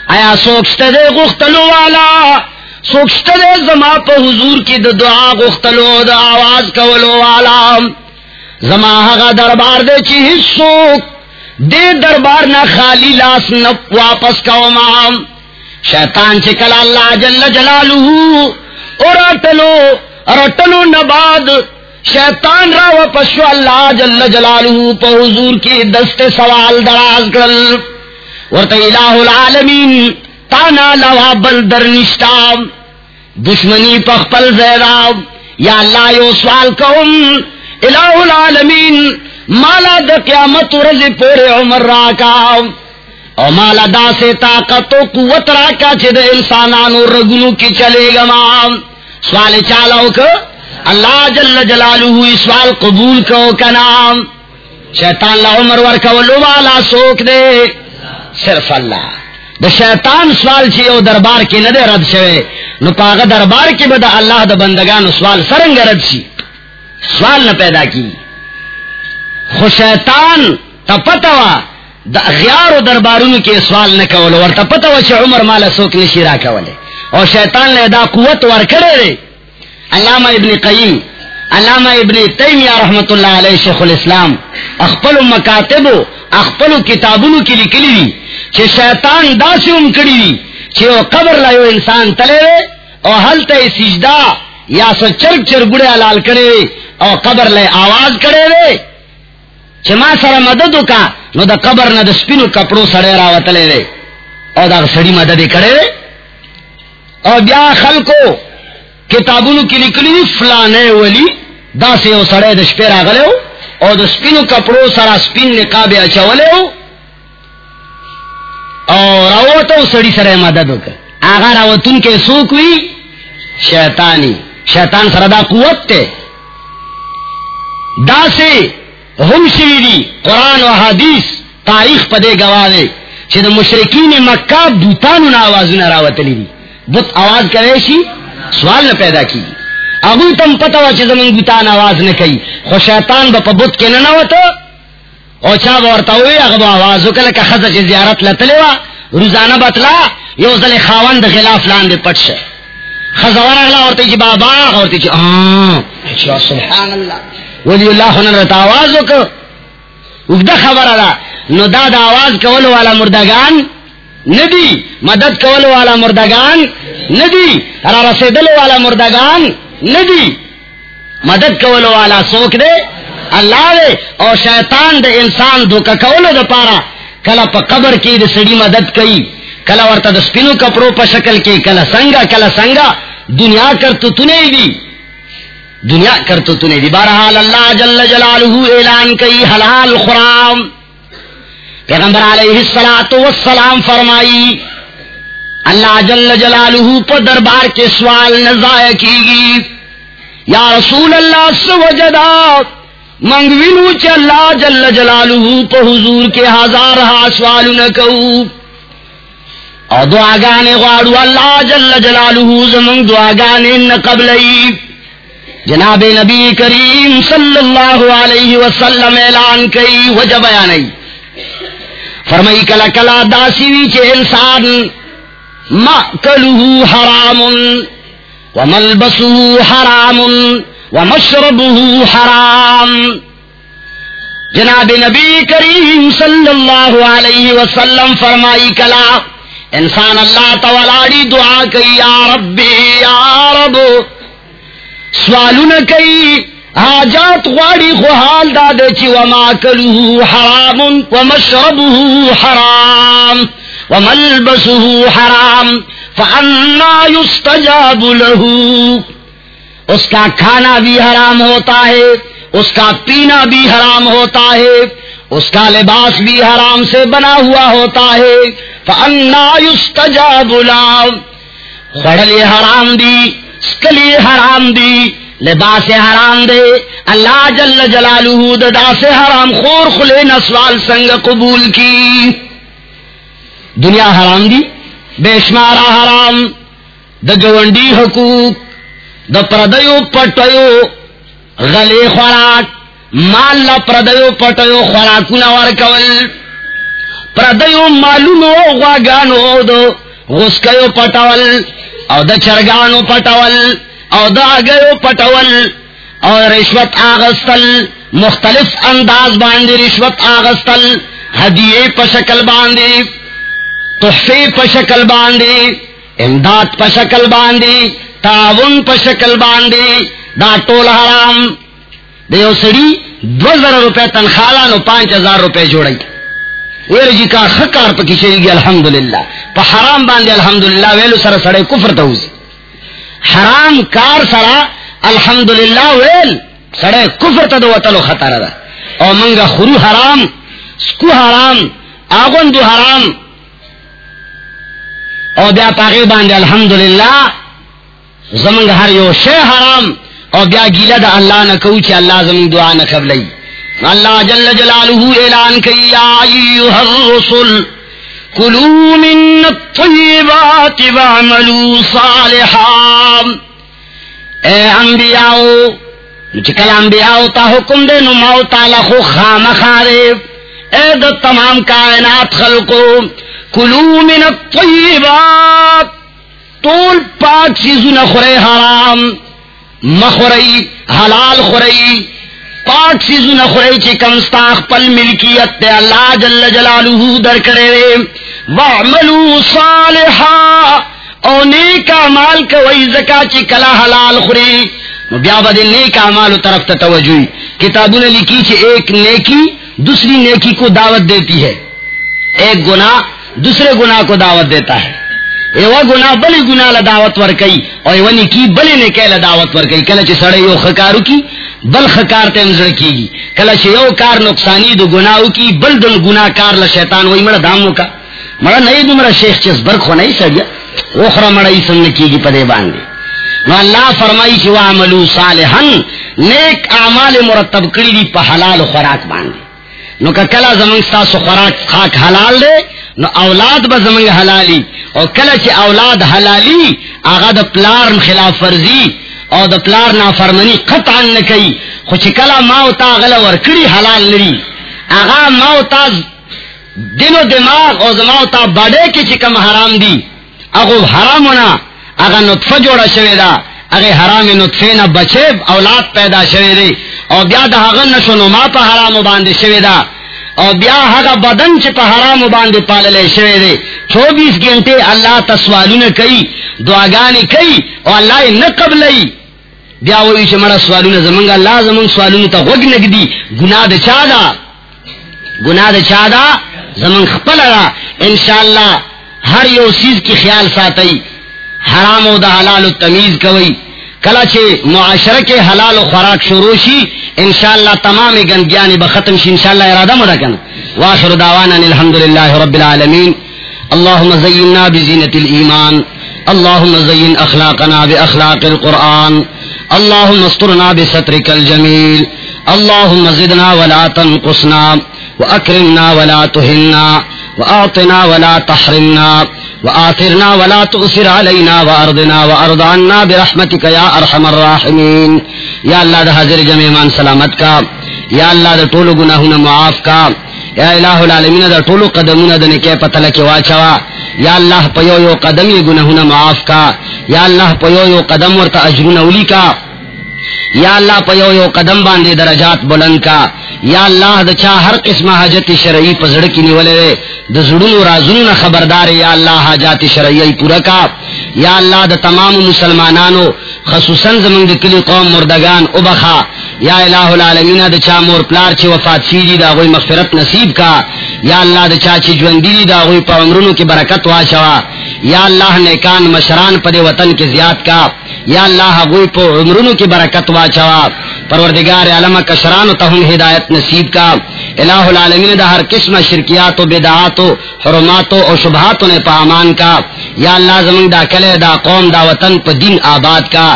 آیا سوکشت دے گختلو والا سوکشت دے زما پا حضور کی دعا گختلو، دا آواز کولو والا۔ زما ہگا دربار دے چی حصوک دے دربار نہ خالی لاس نہ واپس کو مام شیطان چکل اللہ جل جلالہ اور اٹلو اور اٹلو نباد شیطان را و اللہ جل جلالہ پا حضور کی دست سوال دراز کرل۔ ورطا الہ العالمین، تانا لوا بلدر نشتا۔ دشمنی پخپل زیراب یا اللہ یو سوال کہم الہ العالمین، مالا دا قیامت رضی پورے عمر راکا او مالا دا سے طاقت و قوت راکا چھ دا انسانانو رگنو کی چلے گا مام سوال چالاو کہ اللہ جل جلالہ سوال قبول کو کا نام۔ شیطان لا عمر ورکا ولو والا سوک دے۔ صرف اللہ۔ دا شیطان سوال چی او دربار کی ندے رد شوے۔ نو پاغا دربار کی بدا اللہ دا بندگان سوال سرنگ رد شی۔ سوال نہ پیدا کی۔ خو شیطان دا غیار و دربارون کے سوال نہ کولو ور تا پتوا چی عمر مالا سوک نشی را کولے اور شیطان نے دا قوت ور کرے رے علامہ ابن قیم علامہ ابن تیمیہ رحمت اللہ علیہ شیخ الاسلام اخپل مکاتب اخپل کتابوں کی لکلی دی چھ شیطان دا سے ام کری دی چھ او قبر لائیو انسان تلے رے او حل تے سجدہ یا سو چرک چر گڑے علال کرے او قبر لے آواز کرے رے چھ ما سر مدد کا، نو دا قبر نہ دا سپینو کپڑو سڑے راوتلے رے او دا سڑی مدد کرے رے او بیا خلقو کتابونو کی لکلی فلانے ولی دا سے او سڑے دا شپیر آگلے ہو او دا سپینو کپڑو سرا سپین نقاب اچولے ہو اور او تو سڑی سرے مدد کر آغا راوتن کے سوکوی شیطانی. شیطان سردا قوت تے. دا سے ہم شیری قرآن و حدیث، تاریخ پدے گوا دے چھ دا مشرکین مکہ بوتانو نا آواز نا راوتلی دی بت آواز کرے شی سوال نہ پیدا کی ابو تم پتہ وا چھ زمن بوتان آواز نہ کئی خو شیطان با پا بت کے نہ ہوتا او چا ورتا ہوئی اغبا آواز وکل کہ خزا چھ زیارت لتلے وا روزانہ بتلا یو زل ذل خاوند خلاف لاندے پٹ شے خزوار اگلا اور تیجی بابا اور تیجی آن سبحان اللہ ولی اللہ خنن رتا آواز اگدہ خبر اللہ نو دا دا آواز کول والا مردگان ندی. مدد کول والا مردگان ندی. را رسیدل والا مردگان ندی. مدد کول والا سوک دے اللہ دے اور شیطان دے انسان دھوکا کولو دا پارا کلا پا قبر کی دے سڑی مدد کئی کلا ورتا د سپینو کپڑو په شکل کې. کلا سنگا کلا سنگا دنیا کر تو تنے دی. دنیا کر تو تنے دی۔ بہرحال اللہ جل جلالہ اعلان کئی حلال خرام۔ پیغمبر علیہ الصلات والسلام فرمائی، اللہ جل جلالہ پر دربار کے سوال نہ کی گی یا رسول اللہ سوجدا منگوینو چ اللہ جل جلالہ پہ حضور کے ہزار ہا سوال نہ نکو او دعا گانے غاڑو، اللہ جل جلالہ زمن دعا گانے نہ نقبلئی جناب نبی کریم صلی اللہ علیہ وسلم اعلان کئی، وجہ بیانئی فرمائی، کلا کلا داسی وی چے انسان مأکلہ حرام وملبسہ حرام ومشربہ حرام۔ جناب نبی کریم صلی اللہ علیہ وسلم فرمائی، کلا انسان اللہ تولاڑی دعا کئی، یا ربی، یا رب سوالو نہ کئی حاجات غاڑی خو حال دادے چی وما کلوہ حرام ومشربہ حرام وملبسہ حرام. فانا یستجاب لہو اس کا کھانا بھی حرام ہوتا ہے، اس کا پینا بھی حرام ہوتا ہے، اس کا لباس بھی حرام سے بنا ہوا ہوتا ہے۔ فانا یستجاب لہو خڑلی حرام دی۔ اسکلی حرام دی، لباس حرام دے۔ اللہ جل جلالہ ددا سے حرام خور خلے نسوال سنگ قبول کی۔ دنیا حرام دی، بے شمارا حرام۔ دا گونڈی حقوق، دا پردیو پٹیو غلی خوراک۔ مال لا پردیو پٹیو خوراکو نور کول پردیو مالونو غواگانو دو، غسکیو پٹول۔ او دا چرگانو پٹول او دا گیو پٹول اور رشوت آغستل مختلف انداز باندے رشوت آغستل ہدیے پشکل باندے تحفے پشکل باندے امداد پشکل باندے تعاون پشکل باندے دا ٹول حرام. دیو سڑی دو ہزار روپے تنخواہ نو پانچ ہزار روپے جوڑائی ویل جی کا خکار پکی چلی گی، الحمدللہ. پا حرام باندے الحمدللہ ویلو سر سڑے کفر توز حرام کار سڑا الحمدللہ ویل سڑے کفر تا دو وطلو خطر دا. او منگا خرو حرام، سکو حرام آغن دو حرام. او بیا پاگی باندے الحمدللہ زمنگ ہر یو شے حرام، او بیا گیلہ دا اللہ نکو چی اللہ زمنگ دعا نقبلی اللہ جل جلالہ اعلان کی یا ایوہ الرسل، کلو من الطیبات وعملو صالحا۔ اے انبیاء چکل انبیاء تا حکم دے نماؤ تالا خو خام خارے۔ اے دا تمام کائنات خلقو، کلو من الطیبات، طول پاک چیزو نخورے حرام مخوری حلال خوری پاک سیزو نخوری چی کمستاخ پل ملکیت تے اللہ جل جلالہ در کرے وعملو صالحا۔ او نیک عمال کوئی زکا چی کلا حلال خوری۔ بیا بدل نیک عمال طرف تا کتابوں نے لکھی چی ایک نیکی دوسری نیکی کو دعوت دیتی ہے۔ ایک گناہ دوسرے گناہ کو دعوت دیتا ہے۔ ایوا گناہ بلی گناہ لدعوت ورکی. اور ایوا نیکی بلی نیکی لدعوت ورکی. کلچ سڑے یو خکارو کی بل خکار تے مزر کی گی کلچ یو کار نقصانی دو گناہو کی بل دل گناہ کار لشیطان وی مڑا دامو کا مڑا نئی دو مڑا شیخ چیز برخ ہو نہیں سگیا اخرى مڑا ایسن کی گی پدے باندے نو اللہ فرمائی چی وعملو صالحن نیک اعمال مرتب کری دی پا حلال خوراک باندے نو کلا زمان ستاسو خوراک خاک حلال دے نو اولاد با زمان حلالی. او کلا چی اولاد حلالی آغا دا پلار خلاف فرزی او دا پلار نافرمنی قطعا نکی خو چی کلا ماو تا غلا ورکڑی حلال نری آغا ماو تا دل و دماغ او زماو تا بڑے کی چی کم حرام دی اگو حرامونا اگا نطفہ جوڑا شوی دا اگے حرام نطفے نا بچے اولاد پیدا شوی دی او بیا دا حغن نشو نما پا حرام باندے شوی دا اور بیا ہگا بدن چ حرام باندھ پال لے شوے دے چوبیس گھنٹے اللہ تسوالو نے کئی دعاگانی کئی اور اللہ نہ قبل بیا وہی سے مڑا سوالو نے اللہ زمنگ سوالو نے تو وگ نگدی گناہ دے چادا گناہ دے چادا زمنگ خپل را انشاءاللہ ہر یو چیز کی خیال ساتئی حرام و دا حلال و تمیز کوئی کلا چھے معاشرہ کے حلال و خوراک شروشی انشاءاللہ تمام گندگیانی بختم شی، انشاءاللہ ارادہ مڑا کنا. واخر دعوانا الحمدللہ رب العالمین. اللہم زینا بزینت الایمان. اللهم زين أخلاقنا بأخلاق القرآن. اللهم استرنا بسترك الجميل اللهم زدنا ولا تنقصنا. وأكرمنا ولا تهنا. وأعطنا ولا تحرمنا. وآثرنا ولا تؤثر علينا وأرضنا وأرض برحمتك يا أرحم الراحمين. يا الله ده حضر جميع من سلامتك يا الله ده طول گناهنا معافك یا الہ العالمین دا طولو قدمون دا نکے پتلکی واچوا. یا اللہ پیو یو قدم یہ گناہونا معاف کا. یا اللہ پیو یو قدم ورطا اجرون اولی کا. یا اللہ پیو یو قدم باندے درجات بلند کا. یا اللہ دا چا ہر قسم حاجت شرعی پزڑ کی نیولے دے دا زڑن رازن خبردار یا اللہ حاجات شرعی پورا کا۔ یا اللہ دا تمام مسلمانانو، خصوصا زمن دا کلی قوم مردگان، ابخا۔ یا الہ العالمین دا چا مور پلار چی وفات سیدی دا غوی مغفرت نصیب کا۔ یا اللہ دا چا چی جوندی دا غوی پا عمرونو کی برکت واشوا یا اللہ، نیکان مشران پا وطن کی زیاد کا۔ یا اللہ، غوی پا عمرونو کی برکت واشوا پروردگار علم کشران تہم ہدایت نصیب کا الہ العالمین دا ہر قسم شرکیات و بدعات و حرمات و شبہات نے پا امان کا یا اللہ زمین دا کلے دا قوم دا وطن پا دین آباد کا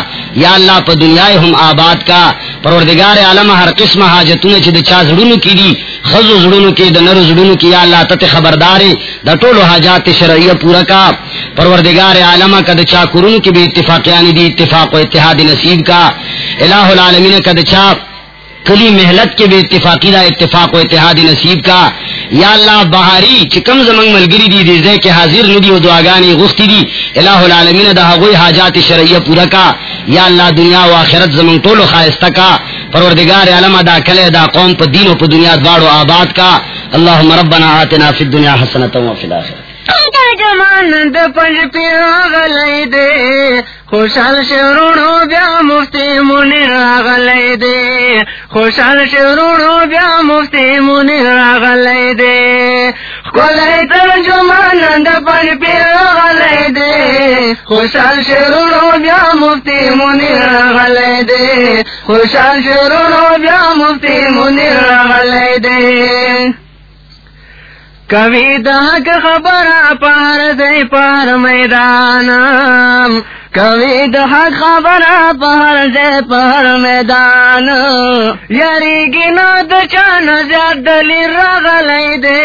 یا اللہ پا دنیا ہم آباد کا پروردگار عالم ہر قسم حاجتوں چی دا چا زڑونو کی دی خزو زڑونو کی دا نر زڑونو کی، یا اللہ تت خبردار دا طول حاجات شرعیہ پورا کا پروردگار عالم کا دا چا کرونو کی بھی اتفاق یعنی دی، اتفاق و اتحاد نصیب کا الہ العالمین کا دا کلی محلت کے بے اتفاقی دا اتفاق و اتحاد نصیب کا۔ یا اللہ، بہاری چکم زمنگ ملگری دی دیزے کے حاضر ندی و دعاگانی غفتی دی۔ الہ العالمین دا حقوی حاجات شرعیہ پورا کا۔ یا اللہ، دنیا و آخرت زمن طول و خائستہ کا۔ پروردگار علم دا کلے دا قوم پا دین و پا دنیا دوار و آباد کا۔ اللہم ربنا آتنا فی الدنیا حسنتا و فی الاخر جمان د پنج پیر غلای دے۔ خوشحال شورونو بیا مفتی منیر غلای دے. خوشحال شورونو بیا مفتی منیر غلای دے. کولای تر جمان د پنج پیر غلای دے. خوشحال شورونو بیا مفتی منیر غلای دے. خوشحال شورونو بیا مفتی منیر غلای دے. کبھی دہک خبر پار دے پار میدان کبھی دہک خبر پار دے پار میدان، یاری گنا دچان زیاد دلی رغلی دے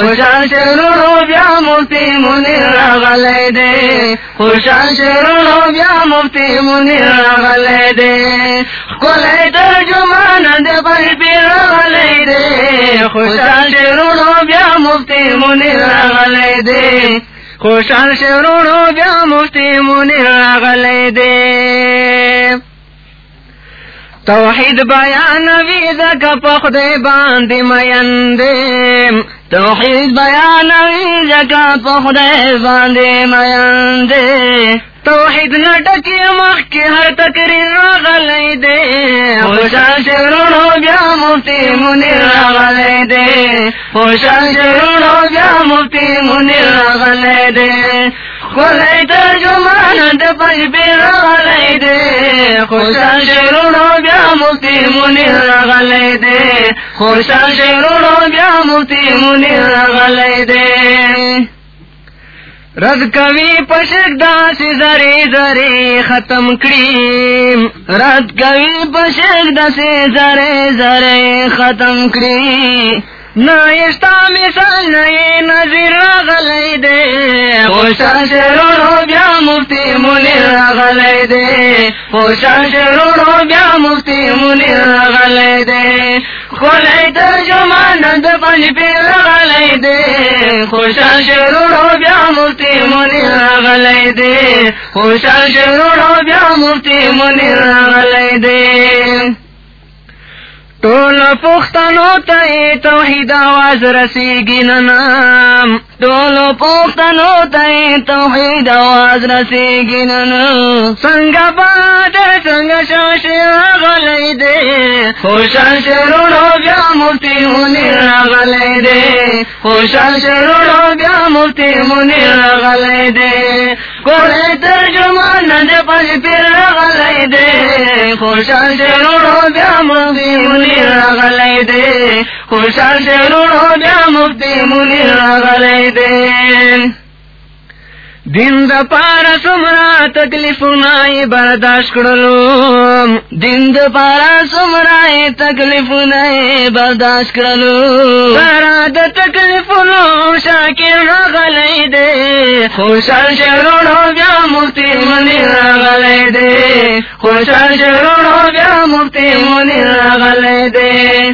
خوشان شروع بیا مفتی منی رغلی دے خوشان شروع بیا مفتی منی رغلی دے کولے ترجمان دے پر پی رغلی دے خوشان شروع بیا مفتی منی رغلی دے۔ خوشحال شروع بیا مفتی منیر رغلی دے۔ توحید بیان وی زکا پخد باندی میندے۔ توحید بیان وی زکا پخد باندی میندے۔ توحید نٹکی مخ کی ہر تقریر غلی دے۔ خوشان شرونو بیا مفتی منیر غلی دے۔ خوشان شرونو بیا مفتی منیر غلی دے۔ کولای ترجمان د پنج پیر غلی دے خوشان شرونو بیا مفتی منیر غلی دے خوشان شرونو بیا مفتی منیر غلی دے رد کبھی پشک داس زری زری ختم کری. رد کبھی پشک دس زرے زرے ختم کری. مثال نئی نظر غلی دے۔ خوشان شرونو بیا مفتی منیر غلی دے۔ خوشان شرونو بیا مفتی منیر غلی دے۔ کھولے ترجمان د پنج پیر غلی دے۔ خوشان شرونو بیا مفتی منیر غلی دے۔ خوشان شرونو بیا مفتی منیر غلی دے۔ ٹول پختنو تے توحید آواز رسیگی ننام ٹول پختنو تے توحید آواز رسیگی ننام سنگ باد سنگ شاش غلی دے خوشان شرونو بیا مفتی منیر غلی دے خوشان شرونو بیا مفتی منیر غلی دے کوڑے ترجمان دے پنج پیر غلی دے خوشان شرونو بیا مفتی منی غلی دے۔ خوشان روڑو بیا مفتی منی غلی دے۔ دن دا پارا سمرا تکلیف نائی برداشت کرلو دن دا پارا سمرا تکلیف نائی برداشت کرلو سارا دا تکلیف نو شاکر غلی دے. خوشال شروڑو بیا مفتی منی غلی دے. خوشال شروڑو بیا مفتی منی غلی دے.